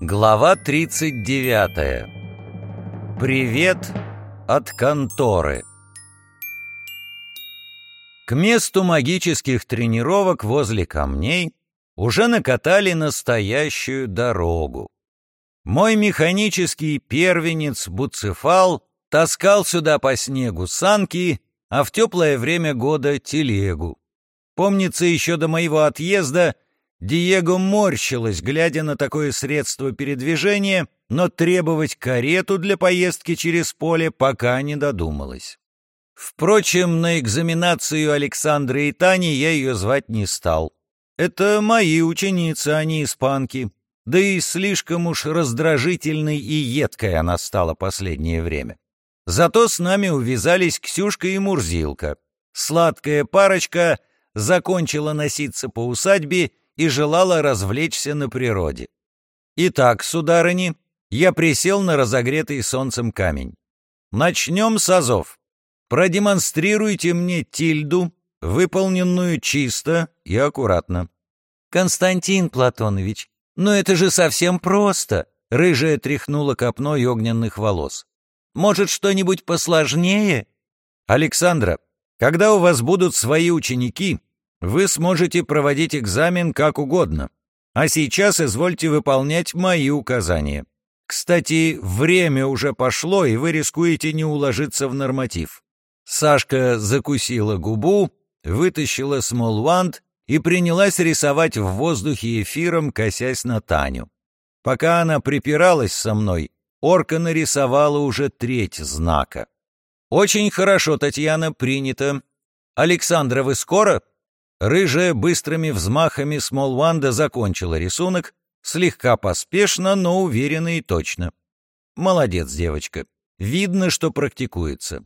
Глава 39. Привет от конторы. К месту магических тренировок возле камней уже накатали настоящую дорогу. Мой механический первенец Буцефал таскал сюда по снегу санки, а в теплое время года телегу. Помнится, еще до моего отъезда — Диего морщилась, глядя на такое средство передвижения, но требовать карету для поездки через поле пока не додумалась. Впрочем, на экзаменацию Александры и Тани я ее звать не стал. Это мои ученицы, а не испанки. Да и слишком уж раздражительной и едкой она стала последнее время. Зато с нами увязались Ксюшка и Мурзилка. Сладкая парочка закончила носиться по усадьбе и желала развлечься на природе. Итак, сударыни, я присел на разогретый солнцем камень. Начнем с азов. Продемонстрируйте мне тильду, выполненную чисто и аккуратно. Константин Платонович, но это же совсем просто. Рыжая тряхнула копной огненных волос. Может, что-нибудь посложнее? Александра, когда у вас будут свои ученики, вы сможете проводить экзамен как угодно. А сейчас извольте выполнять мои указания. Кстати, время уже пошло, и вы рискуете не уложиться в норматив. Сашка закусила губу, вытащила смолвант и принялась рисовать в воздухе эфиром, косясь на Таню. Пока она припиралась со мной, орка нарисовала уже треть знака. «Очень хорошо, Татьяна, принято. Александра, вы скоро?» Рыжая быстрыми взмахами Смолванда закончила рисунок, слегка поспешно, но уверенно и точно. Молодец, девочка. Видно, что практикуется.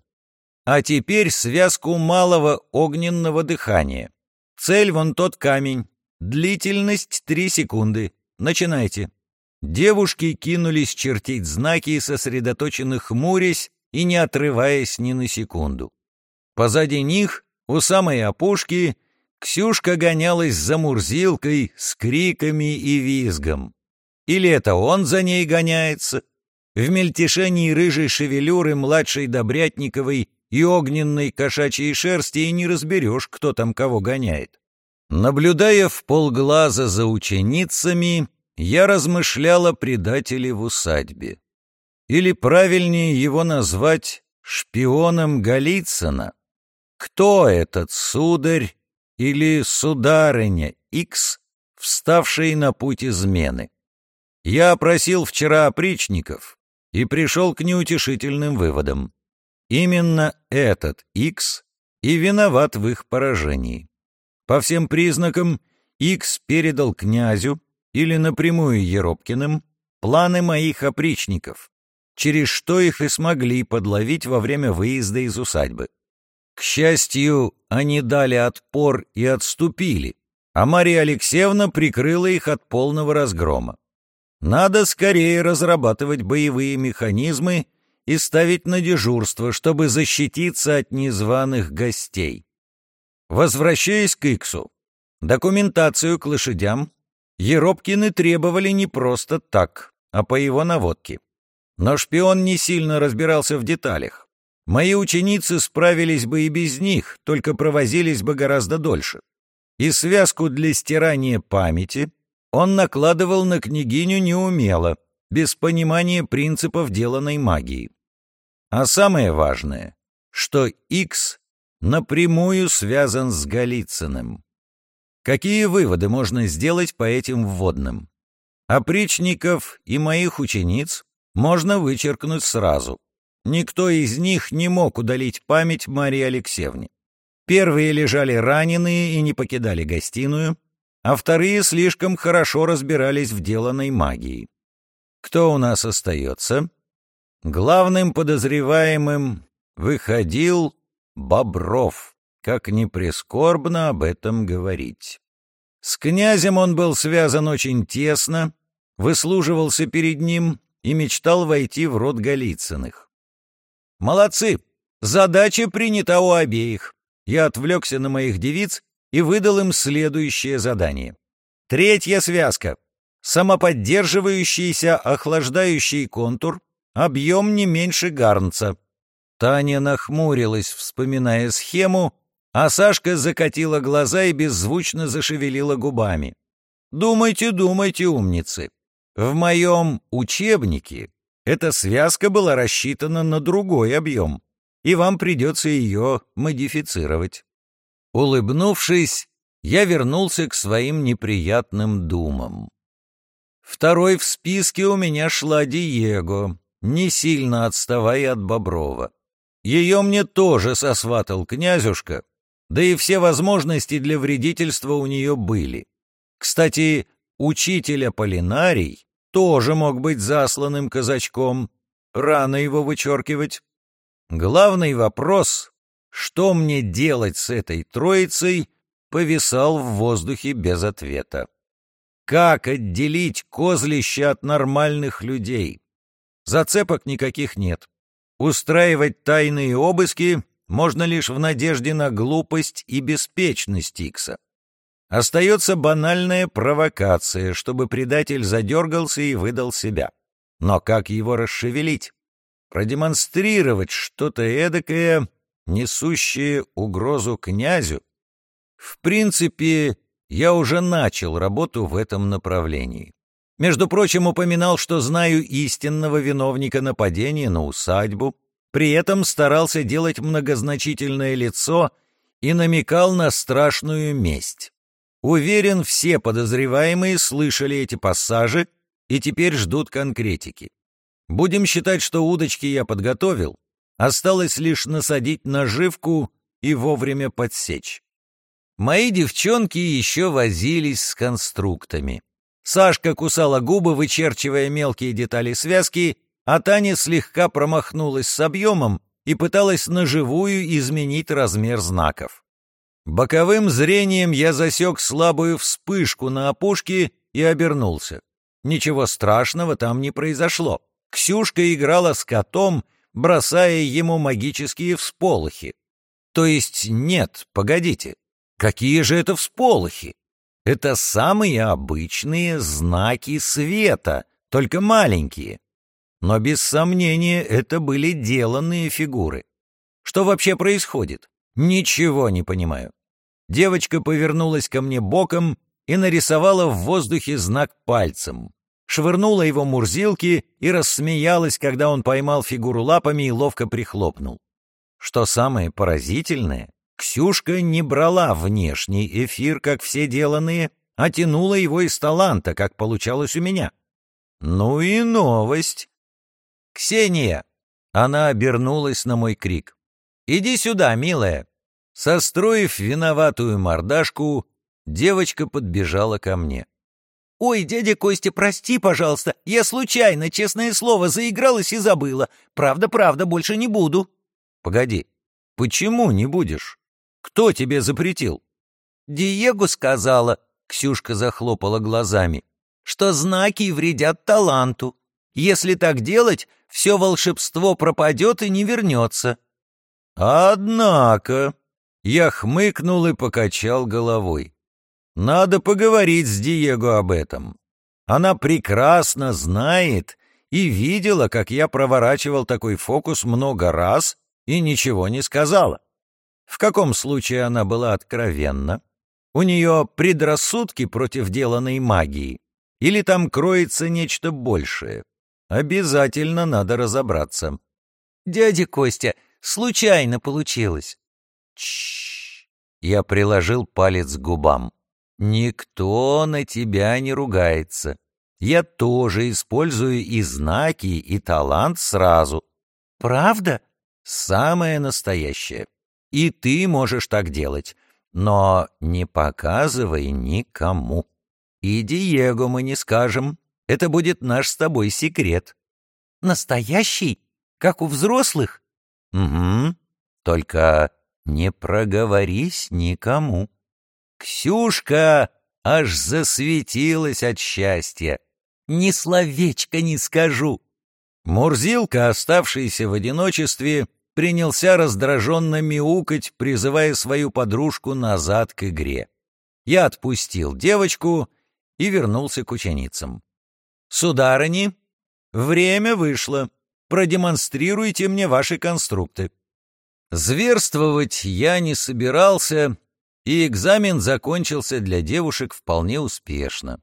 А теперь связку малого огненного дыхания. Цель вон тот камень. Длительность три секунды. Начинайте. Девушки кинулись чертить знаки, сосредоточенно хмурясь и не отрываясь ни на секунду. Позади них, у самой опушки, Ксюшка гонялась за Мурзилкой с криками и визгом. Или это он за ней гоняется? В мельтешении рыжей шевелюры младшей Добрятниковой и огненной кошачьей шерсти и не разберешь, кто там кого гоняет. Наблюдая в полглаза за ученицами, я размышлял о предателе в усадьбе. Или правильнее его назвать шпионом Голицына. Кто этот сударь или сударыня X, вставшей на путь измены. Я опросил вчера опричников и пришел к неутешительным выводам. Именно этот X и виноват в их поражении. По всем признакам, X передал князю или напрямую Еропкиным планы моих опричников, через что их и смогли подловить во время выезда из усадьбы. К счастью, они дали отпор и отступили, а Мария Алексеевна прикрыла их от полного разгрома. Надо скорее разрабатывать боевые механизмы и ставить на дежурство, чтобы защититься от незваных гостей. Возвращаясь к Иксу, документацию к лошадям Еропкины требовали не просто так, а по его наводке. Но шпион не сильно разбирался в деталях. Мои ученицы справились бы и без них, только провозились бы гораздо дольше. И связку для стирания памяти он накладывал на княгиню неумело, без понимания принципов деланной магии. А самое важное, что X напрямую связан с Голицыным. Какие выводы можно сделать по этим вводным? Опричников и моих учениц можно вычеркнуть сразу. Никто из них не мог удалить память Марии Алексеевне. Первые лежали раненые и не покидали гостиную, а вторые слишком хорошо разбирались в деланной магии. Кто у нас остается? Главным подозреваемым выходил Бобров, как ни прискорбно об этом говорить. С князем он был связан очень тесно, выслуживался перед ним и мечтал войти в род Голицыных. «Молодцы! Задача принята у обеих!» Я отвлекся на моих девиц и выдал им следующее задание. Третья связка. самоподдерживающийся охлаждающий контур, объем не меньше гарнца. Таня нахмурилась, вспоминая схему, а Сашка закатила глаза и беззвучно зашевелила губами. «Думайте, думайте, умницы. В моем учебнике эта связка была рассчитана на другой объем, и вам придется ее модифицировать». Улыбнувшись, я вернулся к своим неприятным думам. Второй в списке у меня шла Диего, не сильно отставая от Боброва. Ее мне тоже сосватал князюшка, да и все возможности для вредительства у нее были. Кстати, учитель Аполлинарий тоже мог быть засланным казачком, рано его вычеркивать. Главный вопрос, что мне делать с этой троицей, повисал в воздухе без ответа. Как отделить козлища от нормальных людей? Зацепок никаких нет. Устраивать тайные обыски можно лишь в надежде на глупость и беспечность Икса. Остается банальная провокация, чтобы предатель задергался и выдал себя. Но как его расшевелить? Продемонстрировать что-то эдакое, несущее угрозу князю? В принципе, я уже начал работу в этом направлении. Между прочим, упоминал, что знаю истинного виновника нападения на усадьбу, при этом старался делать многозначительное лицо и намекал на страшную месть. Уверен, все подозреваемые слышали эти пассажи и теперь ждут конкретики. Будем считать, что удочки я подготовил, осталось лишь насадить наживку и вовремя подсечь. Мои девчонки еще возились с конструктами. Сашка кусала губы, вычерчивая мелкие детали связки, а Таня слегка промахнулась с объемом и пыталась наживую изменить размер знаков. Боковым зрением я засек слабую вспышку на опушке и обернулся. Ничего страшного там не произошло. Ксюшка играла с котом, бросая ему магические всполохи. То есть нет, погодите, какие же это всполохи? Это самые обычные знаки света, только маленькие. Но без сомнения это были деланные фигуры. Что вообще происходит? Ничего не понимаю. Девочка повернулась ко мне боком и нарисовала в воздухе знак пальцем. Швырнула его Мурзилки и рассмеялась, когда он поймал фигуру лапами и ловко прихлопнул. Что самое поразительное, Ксюшка не брала внешний эфир, как все деланные, а тянула его из таланта, как получалось у меня. Ну и новость. «Ксения!» Она обернулась на мой крик. «Иди сюда, милая!» Состроив виноватую мордашку, девочка подбежала ко мне. «Ой, дядя Костя, прости, пожалуйста, я случайно, честное слово, заигралась и забыла. Правда-правда, больше не буду». «Погоди, почему не будешь? Кто тебе запретил?» «Диего сказала», — Ксюшка захлопала глазами, «что знаки вредят таланту. Если так делать, все волшебство пропадет и не вернется». «Однако...» — я хмыкнул и покачал головой. «Надо поговорить с Диего об этом. Она прекрасно знает и видела, как я проворачивал такой фокус много раз и ничего не сказала. В каком случае она была откровенна? У нее предрассудки против деланной магии? Или там кроется нечто большее? Обязательно надо разобраться. «Дядя Костя, случайно получилось». Чш. Я приложил палец к губам. «Никто на тебя не ругается. Я тоже использую и знаки, и талант сразу». «Правда?» «Самое настоящее. И ты можешь так делать, но не показывай никому. И Диего мы не скажем, это будет наш с тобой секрет. Настоящий? Как у взрослых? Угу, только не проговорись никому. Ксюшка аж засветилась от счастья. Ни словечко не скажу. Мурзилка, оставшийся в одиночестве, принялся раздраженно мяукать, призывая свою подружку назад к игре. Я отпустил девочку и вернулся к ученицам. «Сударыни, время вышло. Продемонстрируйте мне ваши конструкты». Зверствовать я не собирался, и экзамен закончился для девушек вполне успешно.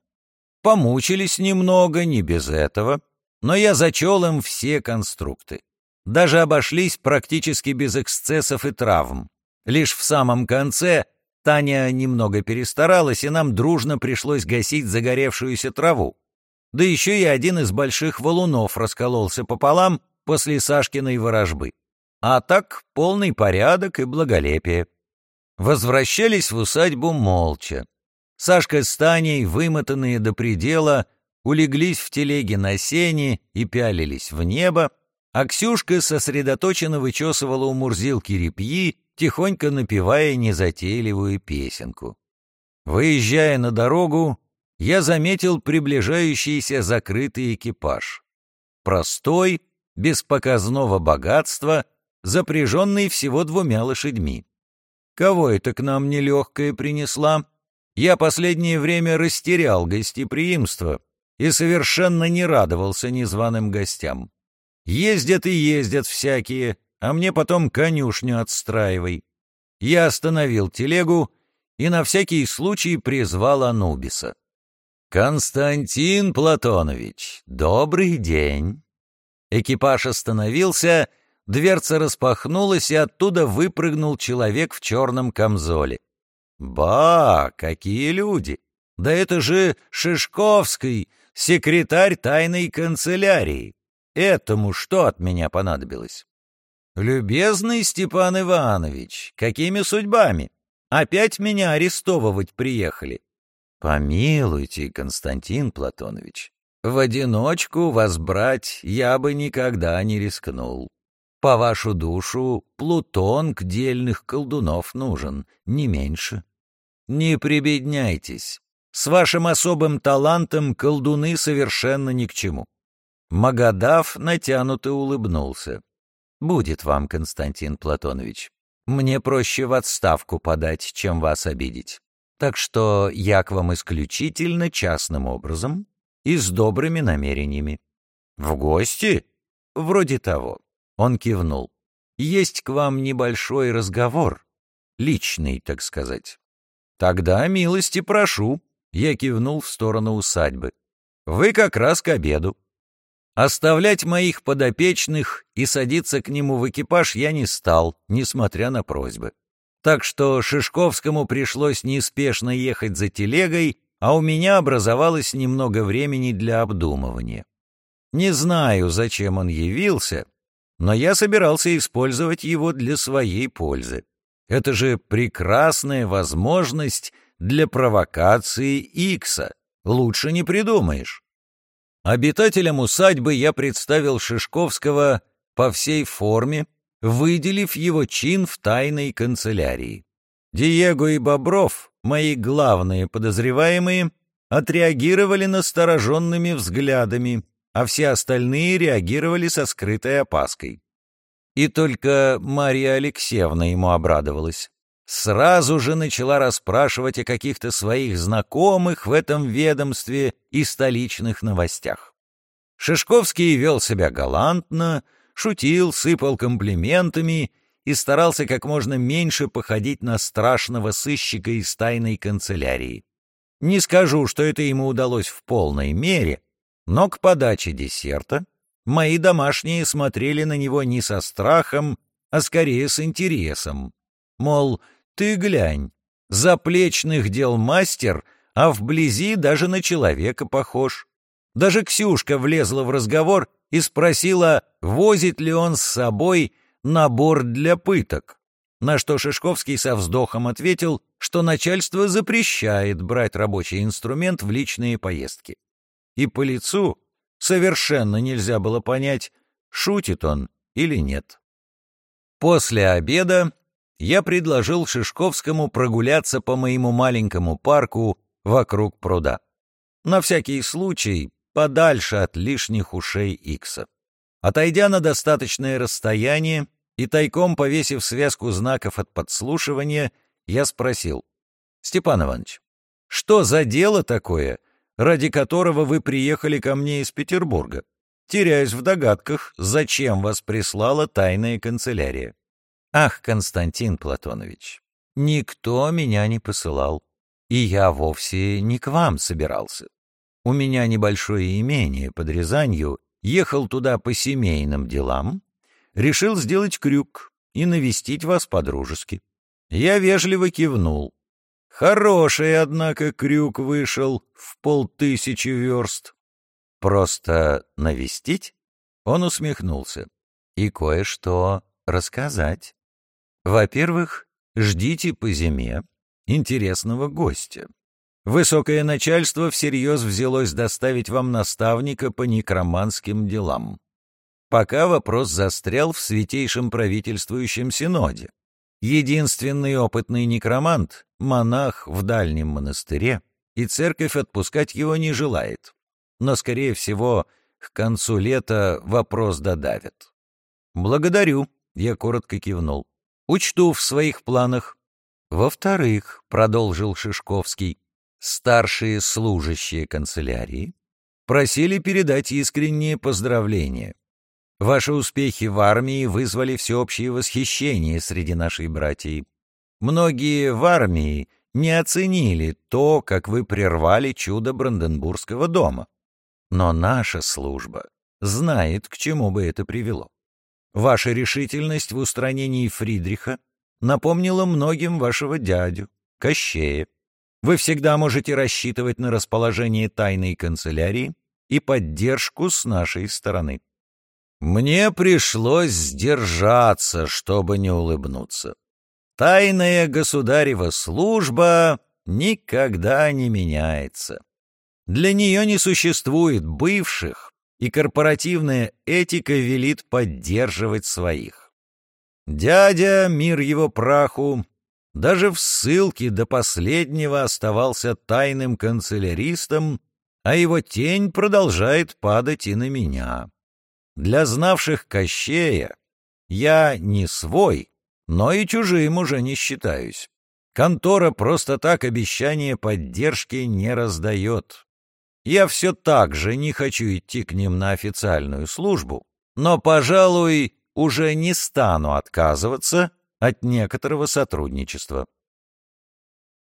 Помучились немного, не без этого, но я зачел им все конструкты. Даже обошлись практически без эксцессов и травм. Лишь в самом конце Таня немного перестаралась, и нам дружно пришлось гасить загоревшуюся траву. Да еще и один из больших валунов раскололся пополам после Сашкиной ворожбы. А так полный порядок и благолепие. Возвращались в усадьбу молча. Сашка с Таней, вымотанные до предела, улеглись в телеге на сене и пялились в небо, а Ксюшка сосредоточенно вычесывала у Мурзилки репьи, тихонько напевая незатейливую песенку. Выезжая на дорогу, я заметил приближающийся закрытый экипаж. Простой, без показного богатства, запряженный всего двумя лошадьми. Кого это к нам нелегкая принесла? Я последнее время растерял гостеприимство и совершенно не радовался незваным гостям. Ездят и ездят всякие, а мне потом конюшню отстраивай. Я остановил телегу и на всякий случай призвал Анубиса. «Константин Платонович, добрый день!» Экипаж остановился, дверца распахнулась, и оттуда выпрыгнул человек в черном камзоле. «Ба, какие люди! Да это же Шишковский, секретарь тайной канцелярии! Этому что от меня понадобилось?» «Любезный Степан Иванович, какими судьбами? Опять меня арестовывать приехали?» «Помилуйте, Константин Платонович, в одиночку вас брать я бы никогда не рискнул. По вашу душу Плутон к дельных колдунов нужен, не меньше. Не прибедняйтесь, с вашим особым талантом колдуны совершенно ни к чему». Магадав натянуто улыбнулся. Будет вам, Константин Платонович. Мне проще в отставку подать, чем вас обидеть. Так что я к вам исключительно частным образом и с добрыми намерениями. В гости? Вроде того. Он кивнул. Есть к вам небольшой разговор. Личный, так сказать. Тогда милости прошу. Я кивнул в сторону усадьбы. Вы как раз к обеду. Оставлять моих подопечных и садиться к нему в экипаж я не стал, несмотря на просьбы. Так что Шишковскому пришлось неспешно ехать за телегой, а у меня образовалось немного времени для обдумывания. Не знаю, зачем он явился, но я собирался использовать его для своей пользы. Это же прекрасная возможность для провокации Икса. Лучше не придумаешь. Обитателям усадьбы я представил Шишковского по всей форме, выделив его чин в тайной канцелярии. Диего и Бобров, мои главные подозреваемые, отреагировали настороженными взглядами, а все остальные реагировали со скрытой опаской. И только Мария Алексеевна ему обрадовалась сразу же начала расспрашивать о каких-то своих знакомых в этом ведомстве и столичных новостях. Шишковский вел себя галантно, шутил, сыпал комплиментами и старался как можно меньше походить на страшного сыщика из тайной канцелярии. Не скажу, что это ему удалось в полной мере, но к подаче десерта мои домашние смотрели на него не со страхом, а скорее с интересом. Мол, ты глянь, заплечных дел мастер, а вблизи даже на человека похож. Даже Ксюшка влезла в разговор и спросила, возит ли он с собой набор для пыток. На что Шишковский со вздохом ответил, что начальство запрещает брать рабочий инструмент в личные поездки. И по лицу совершенно нельзя было понять, шутит он или нет. После обеда я предложил Шишковскому прогуляться по моему маленькому парку вокруг пруда. На всякий случай, подальше от лишних ушей Икса. Отойдя на достаточное расстояние и тайком повесив связку знаков от подслушивания, я спросил. «Степан Иванович, что за дело такое ради которого вы приехали ко мне из Петербурга. Теряюсь в догадках, зачем вас прислала тайная канцелярия. Ах, Константин Платонович, никто меня не посылал, и я вовсе не к вам собирался. У меня небольшое имение под Рязанью, ехал туда по семейным делам, решил сделать крюк и навестить вас по-дружески. Я вежливо кивнул. Хороший, однако, крюк вышел в полтысячи верст. Просто навестить? Он усмехнулся. И кое-что рассказать. Во-первых, ждите по зиме интересного гостя. Высокое начальство всерьез взялось доставить вам наставника по некроманским делам. Пока вопрос застрял в святейшем правительствующем синоде. Единственный опытный некромант — монах в дальнем монастыре, и церковь отпускать его не желает но, скорее всего, к концу лета вопрос додавят. «Благодарю», — я коротко кивнул. «Учту в своих планах». «Во-вторых», — продолжил Шишковский, «старшие служащие канцелярии просили передать искренние поздравления. Ваши успехи в армии вызвали всеобщее восхищение среди нашей братьев. Многие в армии не оценили то, как вы прервали чудо Бранденбургского дома. Но наша служба знает, к чему бы это привело. Ваша решительность в устранении Фридриха напомнила многим вашего дядю, Кощея. Вы всегда можете рассчитывать на расположение тайной канцелярии и поддержку с нашей стороны. Мне пришлось сдержаться, чтобы не улыбнуться. Тайная государева служба никогда не меняется. Для нее не существует бывших, и корпоративная этика велит поддерживать своих. Дядя, мир его праху, даже в ссылке до последнего оставался тайным канцеляристом, а его тень продолжает падать и на меня. Для знавших Кощея я не свой, но и чужим уже не считаюсь. Контора просто так обещания поддержки не раздает. Я все так же не хочу идти к ним на официальную службу, но, пожалуй, уже не стану отказываться от некоторого сотрудничества.